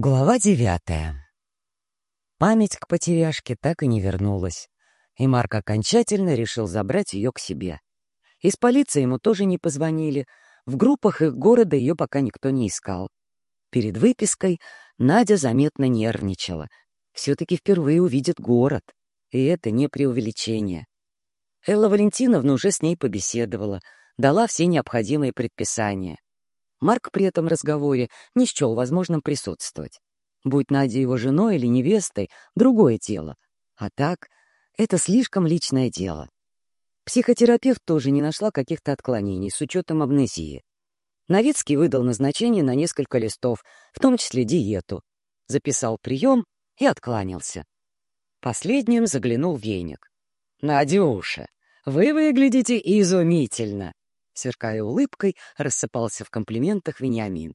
Глава девятая. Память к потеряшке так и не вернулась, и Марк окончательно решил забрать ее к себе. Из полиции ему тоже не позвонили, в группах их города ее пока никто не искал. Перед выпиской Надя заметно нервничала. Все-таки впервые увидит город, и это не преувеличение. Элла Валентиновна уже с ней побеседовала, дала все необходимые предписания. Марк при этом разговоре не счел возможным присутствовать. Будь Надя его женой или невестой, другое дело. А так, это слишком личное дело. Психотерапевт тоже не нашла каких-то отклонений с учетом амнезии. Новицкий выдал назначение на несколько листов, в том числе диету. Записал прием и откланялся. Последним заглянул веник. «Надюша, вы выглядите изумительно!» Сверкая улыбкой, рассыпался в комплиментах Вениамин.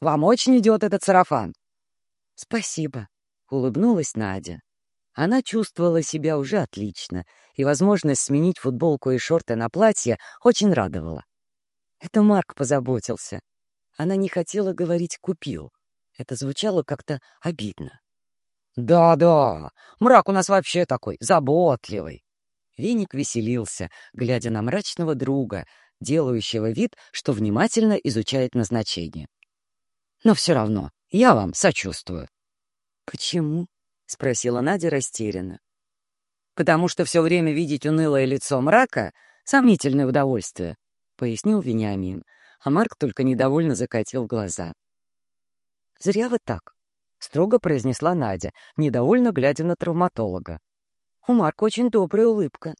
«Вам очень идет этот сарафан!» «Спасибо», — улыбнулась Надя. Она чувствовала себя уже отлично, и возможность сменить футболку и шорты на платье очень радовала. Это Марк позаботился. Она не хотела говорить «купил». Это звучало как-то обидно. «Да-да, мрак у нас вообще такой, заботливый!» Веник веселился, глядя на мрачного друга, делающего вид, что внимательно изучает назначение. «Но все равно я вам сочувствую». «Почему?» — спросила Надя растерянно. «Потому что все время видеть унылое лицо мрака — сомнительное удовольствие», — пояснил Вениамин, а Марк только недовольно закатил глаза. «Зря вы так», — строго произнесла Надя, недовольно глядя на травматолога. «У Марка очень добрая улыбка».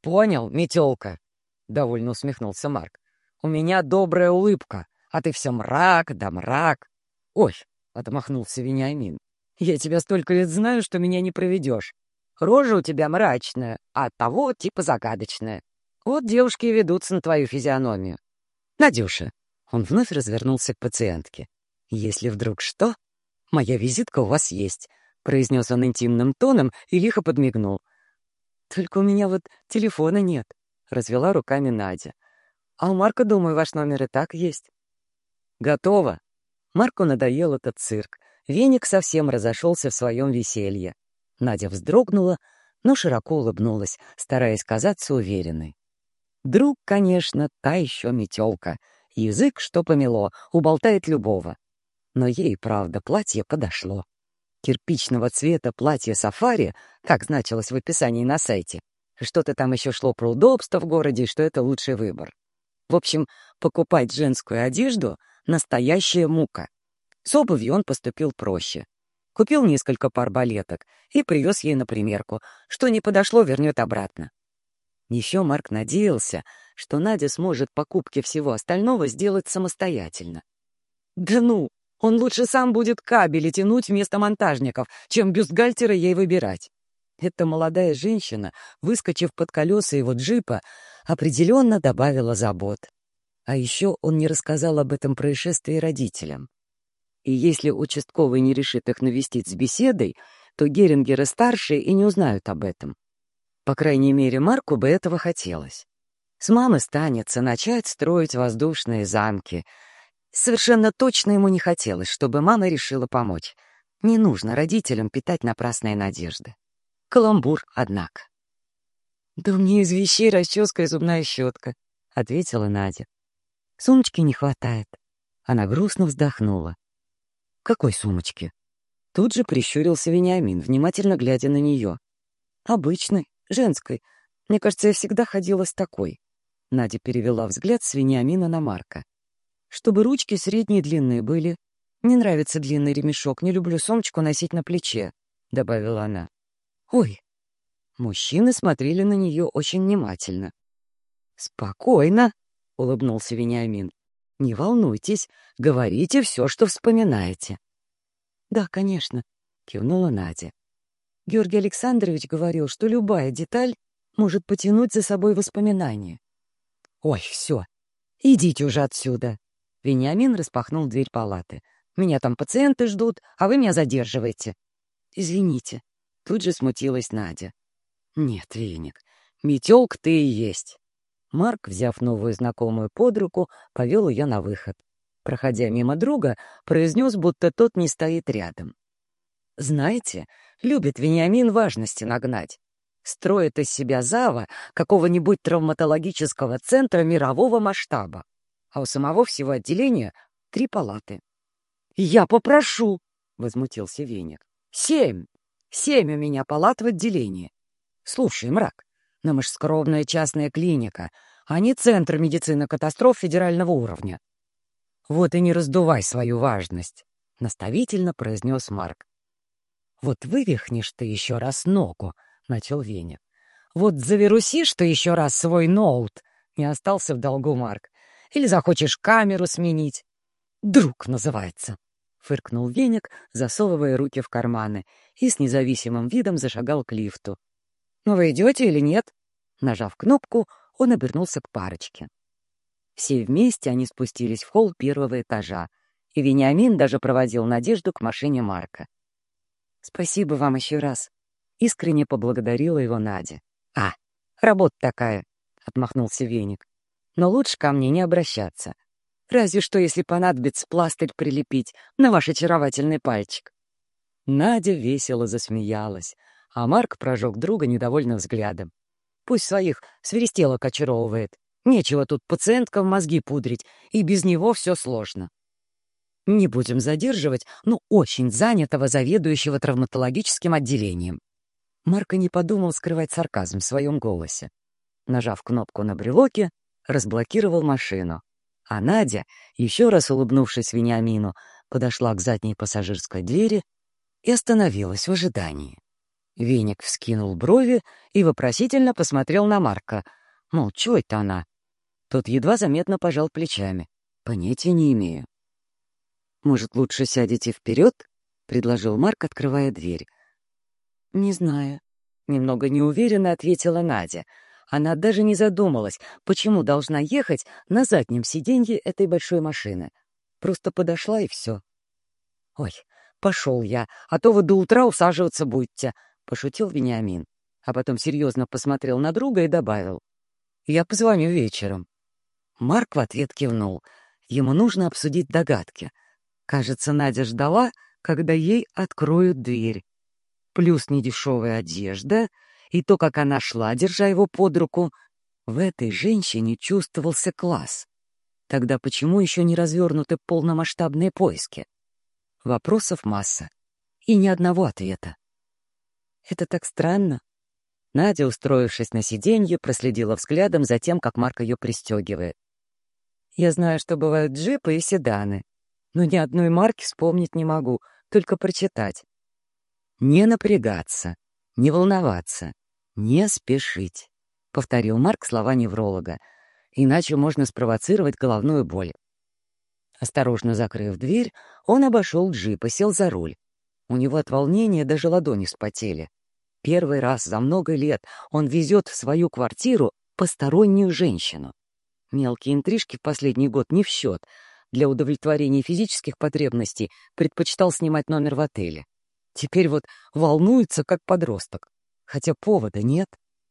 «Понял, метелка», — довольно усмехнулся Марк. «У меня добрая улыбка, а ты все мрак да мрак». «Ой!» — отмахнулся Вениамин. «Я тебя столько лет знаю, что меня не проведешь. Рожа у тебя мрачная, а того типа загадочная. Вот девушки и ведутся на твою физиономию. Надюша!» Он вновь развернулся к пациентке. «Если вдруг что, моя визитка у вас есть», — произнес он интимным тоном и лихо подмигнул. «Только у меня вот телефона нет. — развела руками Надя. «А у Марка, думаю, ваш номер и так есть». «Готово». Марку надоел этот цирк. Веник совсем разошелся в своем веселье. Надя вздрогнула, но широко улыбнулась, стараясь казаться уверенной. Друг, конечно, та еще метелка. Язык, что помело, уболтает любого. Но ей, правда, платье подошло. Кирпичного цвета платье сафари, как значилось в описании на сайте, что-то там еще шло про удобство в городе, и что это лучший выбор. В общем, покупать женскую одежду — настоящая мука. С обувью он поступил проще. Купил несколько пар балеток и привез ей на примерку. Что не подошло, вернет обратно. Еще Марк надеялся, что Надя сможет покупки всего остального сделать самостоятельно. Да ну, он лучше сам будет кабели тянуть вместо монтажников, чем бюстгальтера ей выбирать. Эта молодая женщина, выскочив под колеса его джипа, определенно добавила забот. А еще он не рассказал об этом происшествии родителям. И если участковый не решит их навестить с беседой, то Герингеры-старшие и не узнают об этом. По крайней мере, Марку бы этого хотелось. С мамы станется начать строить воздушные замки. Совершенно точно ему не хотелось, чтобы мама решила помочь. Не нужно родителям питать напрасные надежды. Каламбур, однако. «Да мне из вещей расческа и зубная щетка», — ответила Надя. «Сумочки не хватает». Она грустно вздохнула. «Какой сумочки?» Тут же прищурился Вениамин, внимательно глядя на нее. «Обычной, женской. Мне кажется, я всегда ходила с такой». Надя перевела взгляд с Вениамина на Марка. «Чтобы ручки средние длинные были. Не нравится длинный ремешок, не люблю сумочку носить на плече», — добавила она. «Ой!» Мужчины смотрели на нее очень внимательно. «Спокойно!» — улыбнулся Вениамин. «Не волнуйтесь, говорите все, что вспоминаете». «Да, конечно», — кивнула Надя. Георгий Александрович говорил, что любая деталь может потянуть за собой воспоминания. «Ой, все, идите уже отсюда!» Вениамин распахнул дверь палаты. «Меня там пациенты ждут, а вы меня задерживаете». «Извините», Тут же смутилась Надя. «Нет, Веник, метелк ты и есть». Марк, взяв новую знакомую под руку, повел ее на выход. проходя мимо друга, произнес, будто тот не стоит рядом. «Знаете, любит Вениамин важности нагнать. Строит из себя зава какого-нибудь травматологического центра мирового масштаба. А у самого всего отделения три палаты. «Я попрошу!» — возмутился Веник. «Семь! Семь у меня палат в отделении. Слушай, мрак, но мы ж скромная частная клиника, а не центр медицины катастроф федерального уровня. Вот и не раздувай свою важность, — наставительно произнес Марк. Вот вывихнешь ты еще раз ногу, — начал Веня. Вот завирусишь ты еще раз свой ноут, — не остался в долгу Марк. Или захочешь камеру сменить. Друг называется, — фыркнул Веник, засовывая руки в карманы, и с независимым видом зашагал к лифту. «Ну вы идете или нет?» Нажав кнопку, он обернулся к парочке. Все вместе они спустились в холл первого этажа, и Вениамин даже проводил Надежду к машине Марка. «Спасибо вам еще раз», — искренне поблагодарила его Надя. «А, работа такая», — отмахнулся Веник. «Но лучше ко мне не обращаться. Разве что, если понадобится пластырь прилепить на ваш очаровательный пальчик». Надя весело засмеялась, а Марк прожег друга недовольным взглядом. Пусть своих свиристелок очаровывает. Нечего тут пациенткам мозги пудрить, и без него все сложно. Не будем задерживать, но очень занятого заведующего травматологическим отделением. Марко не подумал скрывать сарказм в своем голосе. Нажав кнопку на брелоке, разблокировал машину. А Надя, еще раз улыбнувшись Вениамину, подошла к задней пассажирской двери и остановилась в ожидании. Веник вскинул брови и вопросительно посмотрел на Марка. Мол, чего это она? Тот едва заметно пожал плечами. Понятия не имею. «Может, лучше сядете вперед?» — предложил Марк, открывая дверь. «Не знаю», — немного неуверенно ответила Надя. Она даже не задумалась, почему должна ехать на заднем сиденье этой большой машины. Просто подошла и все. «Ой, пошел я, а то вы до утра усаживаться будете», пошутил Вениамин, а потом серьезно посмотрел на друга и добавил. «Я позвоню вечером». Марк в ответ кивнул. Ему нужно обсудить догадки. Кажется, Надя ждала, когда ей откроют дверь. Плюс недешевая одежда и то, как она шла, держа его под руку. В этой женщине чувствовался класс. Тогда почему еще не развернуты полномасштабные поиски? Вопросов масса и ни одного ответа. Это так странно. Надя, устроившись на сиденье, проследила взглядом за тем, как Марк ее пристегивает. Я знаю, что бывают джипы и седаны, но ни одной марки вспомнить не могу, только прочитать. «Не напрягаться, не волноваться, не спешить», — повторил Марк слова невролога, «иначе можно спровоцировать головную боль». Осторожно закрыв дверь, он обошел джип и сел за руль. У него от волнения даже ладони вспотели. Первый раз за много лет он везет в свою квартиру постороннюю женщину. Мелкие интрижки в последний год не в счет. Для удовлетворения физических потребностей предпочитал снимать номер в отеле. Теперь вот волнуется, как подросток. Хотя повода нет.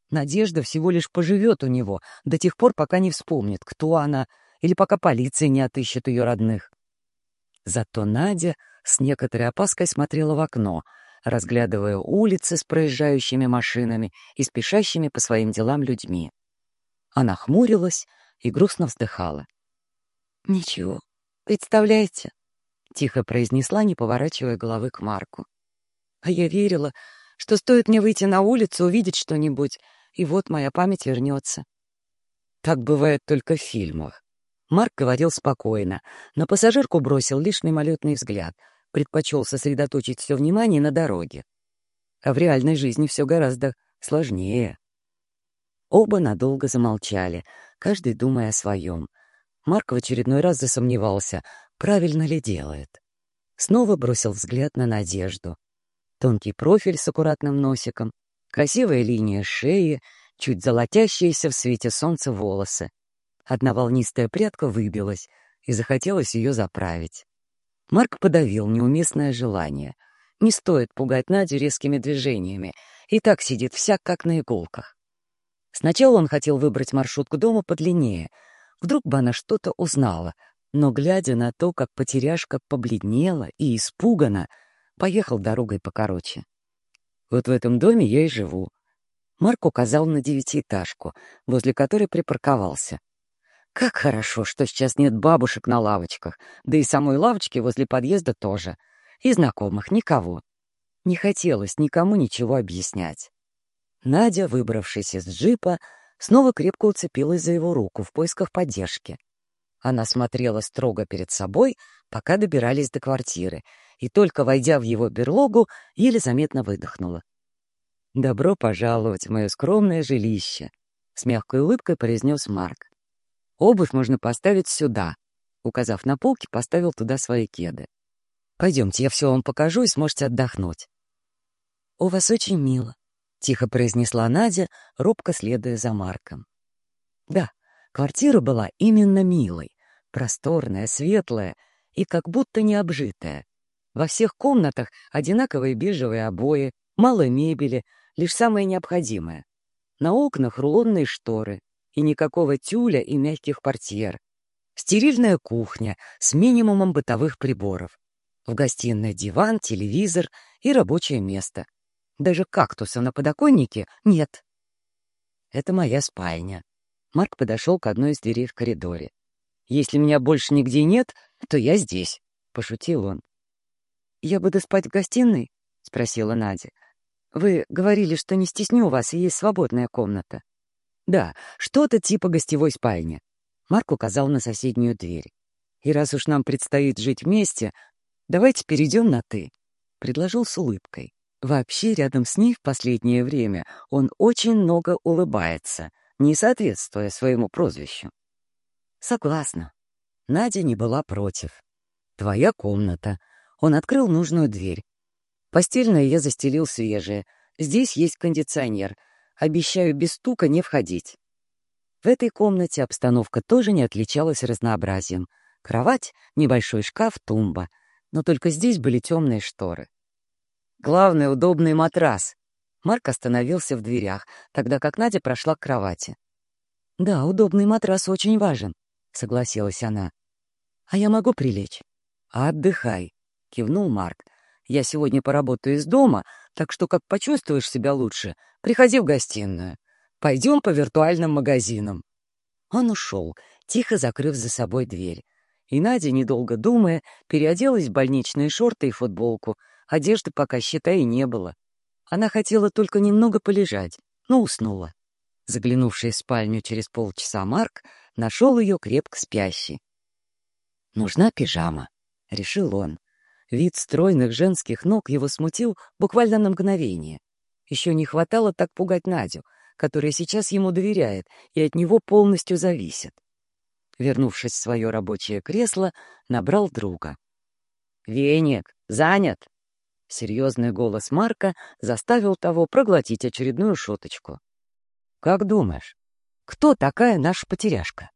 Надежда всего лишь поживет у него до тех пор, пока не вспомнит, кто она, или пока полиция не отыщет ее родных. Зато Надя с некоторой опаской смотрела в окно — разглядывая улицы с проезжающими машинами и спешащими по своим делам людьми. Она хмурилась и грустно вздыхала. «Ничего, представляете?» — тихо произнесла, не поворачивая головы к Марку. «А я верила, что стоит мне выйти на улицу, увидеть что-нибудь, и вот моя память вернется». Так бывает только в фильмах. Марк говорил спокойно, но пассажирку бросил лишь мимолетный взгляд — предпочел сосредоточить все внимание на дороге. А в реальной жизни все гораздо сложнее. Оба надолго замолчали, каждый думая о своем. Марк в очередной раз засомневался, правильно ли делает. Снова бросил взгляд на Надежду. Тонкий профиль с аккуратным носиком, красивая линия шеи, чуть золотящиеся в свете солнца волосы. Одна волнистая прядка выбилась, и захотелось ее заправить. Марк подавил неуместное желание. Не стоит пугать Надю резкими движениями. И так сидит вся как на иголках. Сначала он хотел выбрать маршрут к подлиннее. Вдруг бы она что-то узнала. Но, глядя на то, как потеряшка побледнела и испугана, поехал дорогой покороче. Вот в этом доме я и живу. Марк указал на девятиэтажку, возле которой припарковался. Как хорошо, что сейчас нет бабушек на лавочках, да и самой лавочки возле подъезда тоже. И знакомых никого. Не хотелось никому ничего объяснять. Надя, выбравшись из джипа, снова крепко уцепилась за его руку в поисках поддержки. Она смотрела строго перед собой, пока добирались до квартиры, и только войдя в его берлогу, еле заметно выдохнула. «Добро пожаловать в мое скромное жилище», — с мягкой улыбкой произнес Марк. «Обувь можно поставить сюда», — указав на полки, поставил туда свои кеды. «Пойдемте, я все вам покажу и сможете отдохнуть». «У вас очень мило», — тихо произнесла Надя, робко следуя за Марком. Да, квартира была именно милой, просторная, светлая и как будто необжитая. Во всех комнатах одинаковые бежевые обои, мало мебели, лишь самое необходимое. На окнах рулонные шторы и никакого тюля и мягких портьер. Стерильная кухня с минимумом бытовых приборов. В гостиной диван, телевизор и рабочее место. Даже кактуса на подоконнике нет. Это моя спальня. Марк подошел к одной из дверей в коридоре. «Если меня больше нигде нет, то я здесь», — пошутил он. «Я буду спать в гостиной?» — спросила Надя. «Вы говорили, что не стесню вас, и есть свободная комната». «Да, что-то типа гостевой спальни». Марк указал на соседнюю дверь. «И раз уж нам предстоит жить вместе, давайте перейдем на «ты», — предложил с улыбкой. Вообще, рядом с ней в последнее время он очень много улыбается, не соответствуя своему прозвищу. Согласна. Надя не была против. Твоя комната. Он открыл нужную дверь. Постельное я застелил свежее. Здесь есть кондиционер. Обещаю без стука не входить. В этой комнате обстановка тоже не отличалась разнообразием. Кровать, небольшой шкаф, тумба. Но только здесь были темные шторы. Главное — удобный матрас. Марк остановился в дверях, тогда как Надя прошла к кровати. «Да, удобный матрас очень важен», — согласилась она. «А я могу прилечь?» «Отдыхай», — кивнул Марк. «Я сегодня поработаю из дома, так что, как почувствуешь себя лучше, приходи в гостиную. Пойдем по виртуальным магазинам». Он ушел, тихо закрыв за собой дверь. И Надя, недолго думая, переоделась в больничные шорты и футболку, Одежды пока, считай, не было. Она хотела только немного полежать, но уснула. Заглянувший в спальню через полчаса Марк нашел ее крепко спящей. «Нужна пижама», — решил он. Вид стройных женских ног его смутил буквально на мгновение. Еще не хватало так пугать Надю, которая сейчас ему доверяет и от него полностью зависит. Вернувшись в свое рабочее кресло, набрал друга. «Веник, занят?» Серьезный голос Марка заставил того проглотить очередную шуточку. «Как думаешь, кто такая наша потеряшка?»